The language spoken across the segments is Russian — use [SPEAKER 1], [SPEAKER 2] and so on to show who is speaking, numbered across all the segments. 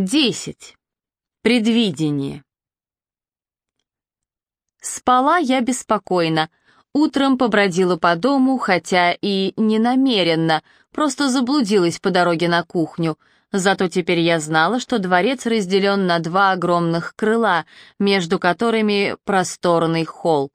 [SPEAKER 1] Десять. Предвидение. Спала я беспокойно. Утром побродила по дому, хотя и не намеренно, просто заблудилась по дороге на кухню. Зато теперь я знала, что дворец разделен на два огромных крыла, между которыми просторный холл.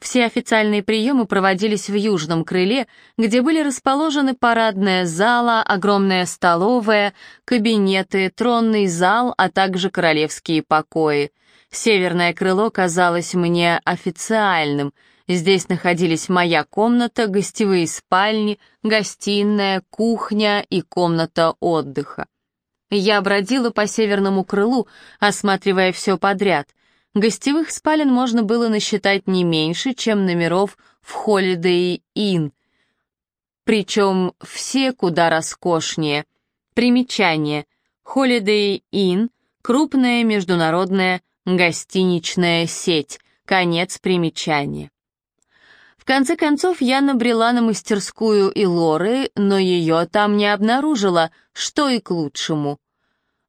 [SPEAKER 1] Все официальные приемы проводились в южном крыле, где были расположены парадная зала, огромная столовая, кабинеты, тронный зал, а также королевские покои. Северное крыло казалось мне официальным. Здесь находились моя комната, гостевые спальни, гостиная, кухня и комната отдыха. Я бродила по северному крылу, осматривая все подряд — Гостевых спален можно было насчитать не меньше, чем номеров в Holiday Inn, причем все куда роскошнее. Примечание. Holiday Inn — крупная международная гостиничная сеть. Конец примечания. В конце концов, я набрела на мастерскую Илоры, но ее там не обнаружила, что и к лучшему —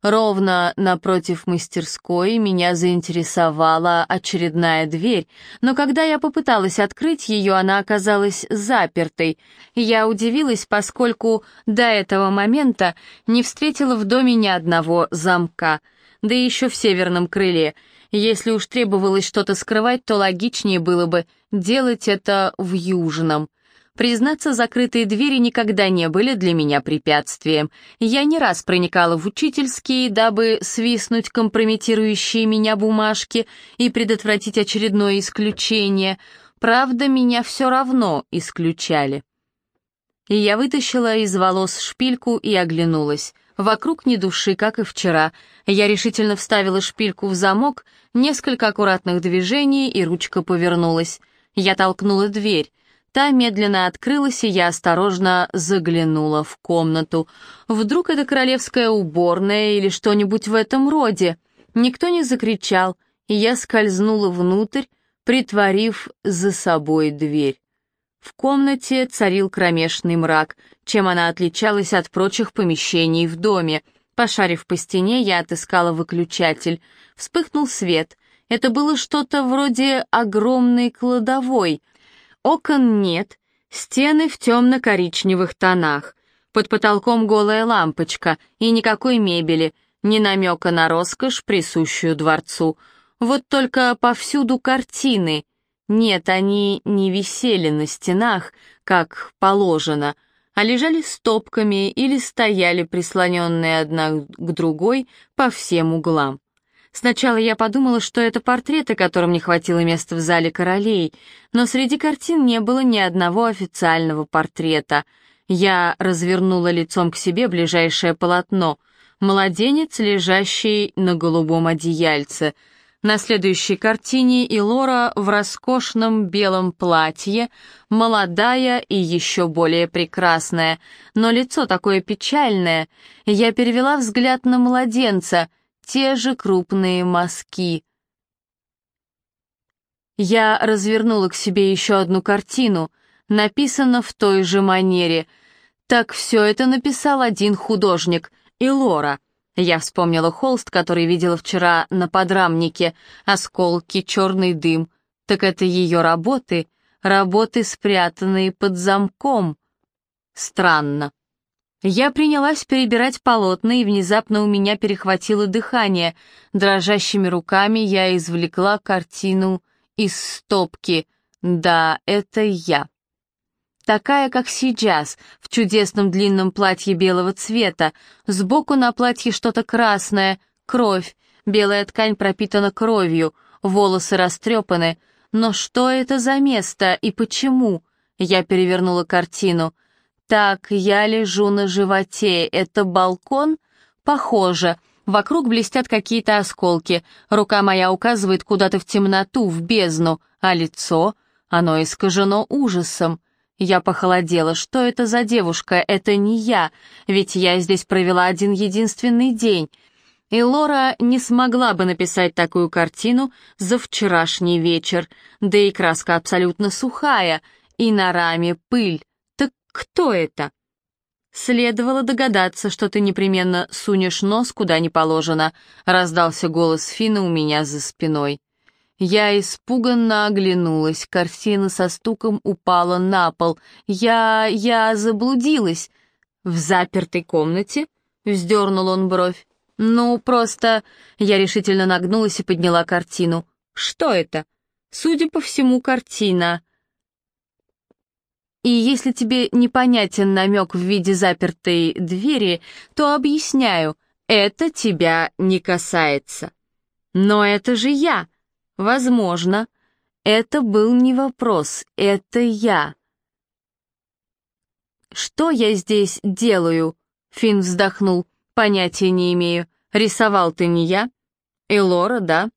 [SPEAKER 1] Ровно напротив мастерской меня заинтересовала очередная дверь, но когда я попыталась открыть ее, она оказалась запертой. Я удивилась, поскольку до этого момента не встретила в доме ни одного замка, да еще в северном крыле. Если уж требовалось что-то скрывать, то логичнее было бы делать это в южном. Признаться, закрытые двери никогда не были для меня препятствием. Я не раз проникала в учительские, дабы свистнуть компрометирующие меня бумажки и предотвратить очередное исключение. Правда, меня все равно исключали. И я вытащила из волос шпильку и оглянулась. Вокруг ни души, как и вчера. Я решительно вставила шпильку в замок, несколько аккуратных движений, и ручка повернулась. Я толкнула дверь. Та медленно открылась, и я осторожно заглянула в комнату. Вдруг это королевская уборная или что-нибудь в этом роде? Никто не закричал, и я скользнула внутрь, притворив за собой дверь. В комнате царил кромешный мрак, чем она отличалась от прочих помещений в доме. Пошарив по стене, я отыскала выключатель. Вспыхнул свет. Это было что-то вроде огромной кладовой — Окон нет, стены в темно-коричневых тонах. Под потолком голая лампочка и никакой мебели, ни намека на роскошь, присущую дворцу. Вот только повсюду картины. Нет, они не висели на стенах, как положено, а лежали стопками или стояли прислоненные одна к другой по всем углам. Сначала я подумала, что это портреты, которым не хватило места в зале королей, но среди картин не было ни одного официального портрета. Я развернула лицом к себе ближайшее полотно. Младенец, лежащий на голубом одеяльце. На следующей картине Илора в роскошном белом платье, молодая и еще более прекрасная, но лицо такое печальное. Я перевела взгляд на младенца — те же крупные мазки. Я развернула к себе еще одну картину, написано в той же манере. Так все это написал один художник, и Лора. Я вспомнила холст, который видела вчера на подрамнике, осколки, черный дым. Так это ее работы, работы, спрятанные под замком. Странно. Я принялась перебирать полотна, и внезапно у меня перехватило дыхание. Дрожащими руками я извлекла картину из стопки. Да, это я. Такая, как сейчас, в чудесном длинном платье белого цвета. Сбоку на платье что-то красное, кровь. Белая ткань пропитана кровью, волосы растрепаны. Но что это за место и почему? Я перевернула картину — так, я лежу на животе. Это балкон? Похоже. Вокруг блестят какие-то осколки. Рука моя указывает куда-то в темноту, в бездну. А лицо? Оно искажено ужасом. Я похолодела. Что это за девушка? Это не я. Ведь я здесь провела один единственный день. И Лора не смогла бы написать такую картину за вчерашний вечер. Да и краска абсолютно сухая. И на раме пыль. Кто это? Следовало догадаться, что ты непременно сунешь нос куда не положено, раздался голос Фина у меня за спиной. Я испуганно оглянулась, картина со стуком упала на пол. Я... я заблудилась. В запертой комнате? Вздернул он бровь. Ну, просто... Я решительно нагнулась и подняла картину. Что это? Судя по всему, картина. И если тебе непонятен намек в виде запертой двери, то объясняю, это тебя не касается. Но это же я. Возможно. Это был не вопрос, это я. «Что я здесь делаю?» Финн вздохнул. «Понятия не имею. Рисовал ты не я?» «Элора, да?»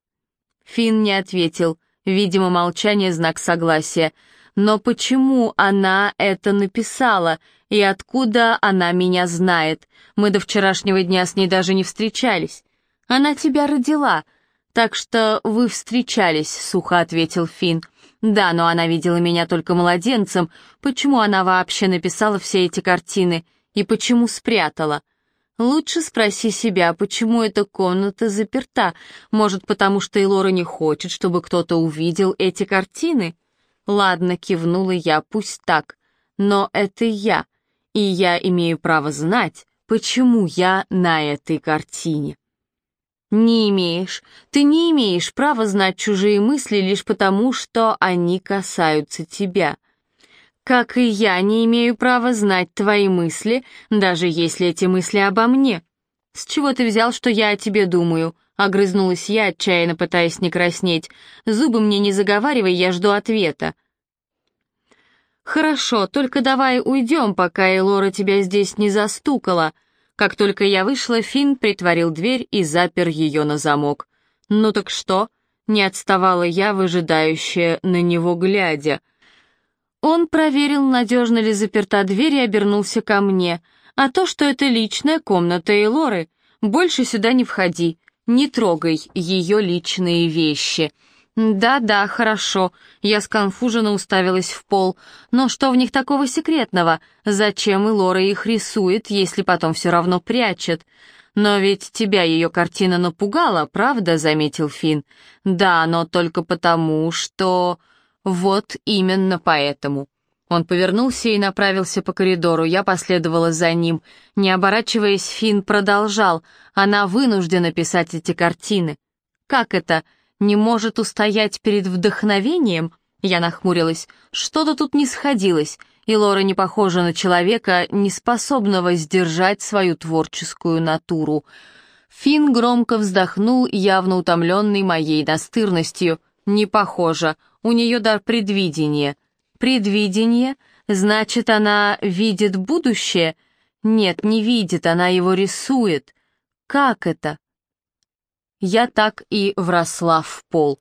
[SPEAKER 1] Финн не ответил. Видимо, молчание — знак согласия. Но почему она это написала? И откуда она меня знает? Мы до вчерашнего дня с ней даже не встречались. Она тебя родила. Так что вы встречались, сухо ответил Финн. Да, но она видела меня только младенцем. Почему она вообще написала все эти картины? И почему спрятала? Лучше спроси себя, почему эта комната заперта. Может, потому что Элора не хочет, чтобы кто-то увидел эти картины? «Ладно», — кивнула я, — «пусть так. Но это я, и я имею право знать, почему я на этой картине». «Не имеешь. Ты не имеешь права знать чужие мысли лишь потому, что они касаются тебя. Как и я не имею права знать твои мысли, даже если эти мысли обо мне. С чего ты взял, что я о тебе думаю?» Огрызнулась я, отчаянно пытаясь не краснеть. «Зубы мне не заговаривай, я жду ответа». «Хорошо, только давай уйдем, пока Элора тебя здесь не застукала». Как только я вышла, Финн притворил дверь и запер ее на замок. «Ну так что?» — не отставала я, выжидающая на него глядя. Он проверил, надежно ли заперта дверь и обернулся ко мне. «А то, что это личная комната Элоры, больше сюда не входи, не трогай ее личные вещи». «Да-да, хорошо», — я сконфуженно уставилась в пол. «Но что в них такого секретного? Зачем и Лора их рисует, если потом все равно прячет?» «Но ведь тебя ее картина напугала, правда?» — заметил Финн. «Да, но только потому, что...» «Вот именно поэтому». Он повернулся и направился по коридору, я последовала за ним. Не оборачиваясь, Финн продолжал. «Она вынуждена писать эти картины». «Как это?» не может устоять перед вдохновением?» Я нахмурилась. Что-то тут не сходилось, и Лора не похожа на человека, не способного сдержать свою творческую натуру. Финн громко вздохнул, явно утомленный моей настырностью. «Не похоже. У нее дар предвидения». «Предвидение? Значит, она видит будущее?» «Нет, не видит, она его рисует». «Как это?» я так и вросла в пол.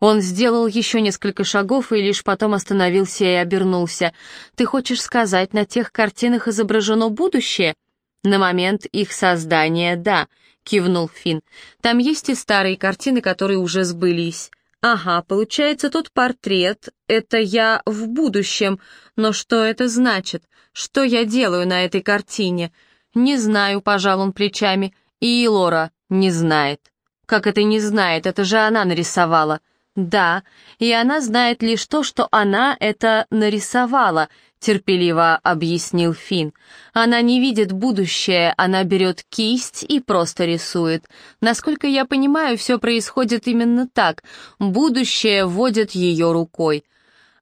[SPEAKER 1] Он сделал еще несколько шагов и лишь потом остановился и обернулся. «Ты хочешь сказать, на тех картинах изображено будущее?» «На момент их создания, да», — кивнул Финн. «Там есть и старые картины, которые уже сбылись». «Ага, получается, тот портрет — это я в будущем. Но что это значит? Что я делаю на этой картине?» «Не знаю», — пожал он плечами. «И Лора не знает». Как это не знает, это же она нарисовала. Да, и она знает лишь то, что она это нарисовала, терпеливо объяснил Финн. Она не видит будущее, она берет кисть и просто рисует. Насколько я понимаю, все происходит именно так. Будущее вводит ее рукой.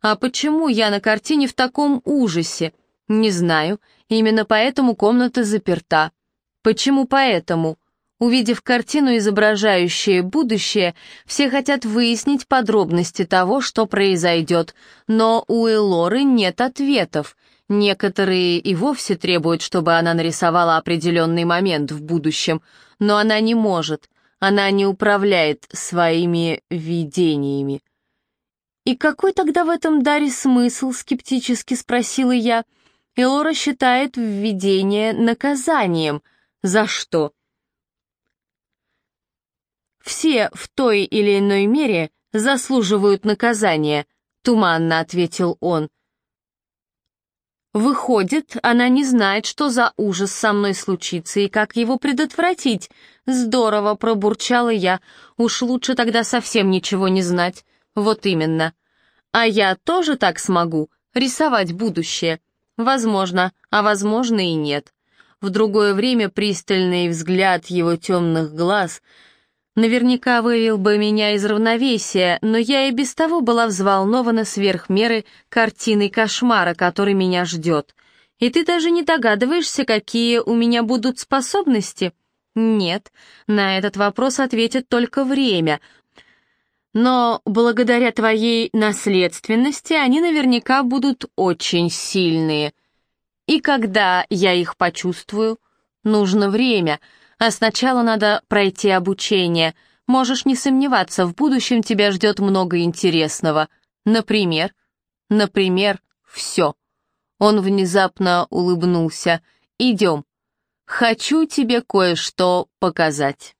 [SPEAKER 1] А почему я на картине в таком ужасе? Не знаю. Именно поэтому комната заперта. Почему поэтому? Увидев картину, изображающую будущее, все хотят выяснить подробности того, что произойдет, но у Элоры нет ответов. Некоторые и вовсе требуют, чтобы она нарисовала определенный момент в будущем, но она не может, она не управляет своими видениями. «И какой тогда в этом даре смысл?» — скептически спросила я. Элора считает введение наказанием. За что? Все в той или иной мере заслуживают наказания, туманно ответил он. Выходит, она не знает, что за ужас со мной случится и как его предотвратить. Здорово, пробурчала я. Уж лучше тогда совсем ничего не знать. Вот именно. А я тоже так смогу рисовать будущее. Возможно, а возможно и нет. В другое время пристальный взгляд его темных глаз наверняка вывел бы меня из равновесия, но я и без того была взволнована сверх меры картиной кошмара, который меня ждет. И ты даже не догадываешься, какие у меня будут способности? Нет, на этот вопрос ответит только время, но благодаря твоей наследственности они наверняка будут очень сильные. И когда я их почувствую, нужно время, а сначала надо пройти обучение. Можешь не сомневаться, в будущем тебя ждет много интересного. Например, например, все. Он внезапно улыбнулся. «Идем. Хочу тебе кое-что показать».